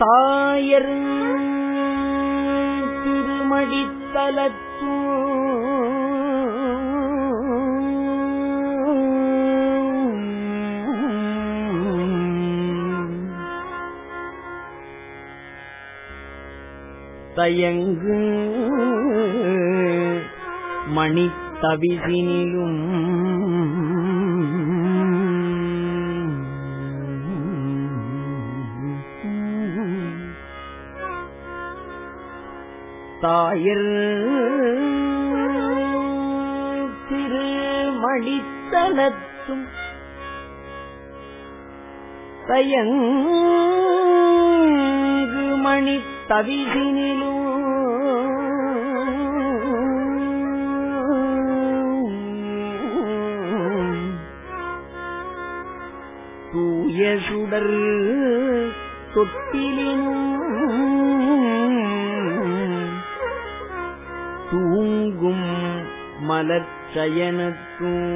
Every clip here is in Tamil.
தாயர் திருமடித்தலத்தூ தயங்கு மணித்தவிசினிலும் தாயர். திருமடித்தலத்தும் தயங்கு மணி தவிதினிலும் தூய சுடர் தொட்டிலினும் மலர்ச்சயனத்தும்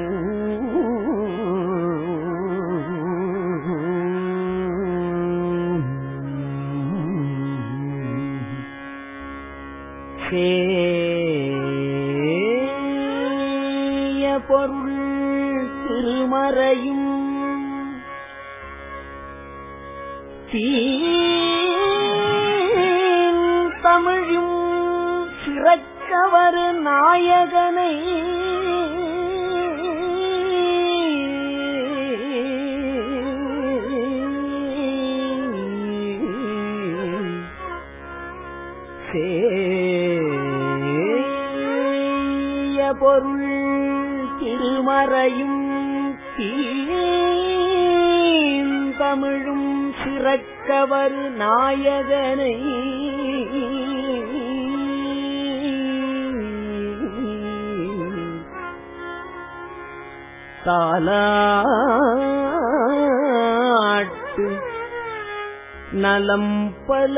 சேய பொருள் திருமறையும் தீ கவர் நாயகனை. சேய பொருள் திருமறையும் தீன் தமிழும் சிறக்கவர் நாயகனை. தாலாட்டு நலம் பல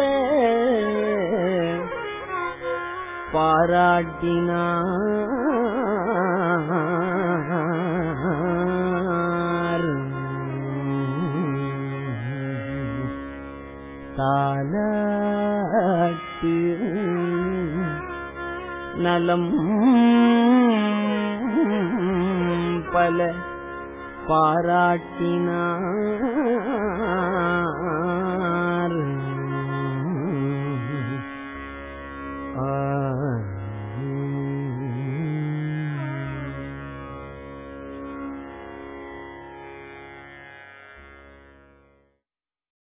பாராட்டினார். தாலாட்டு நலம் पाराटिना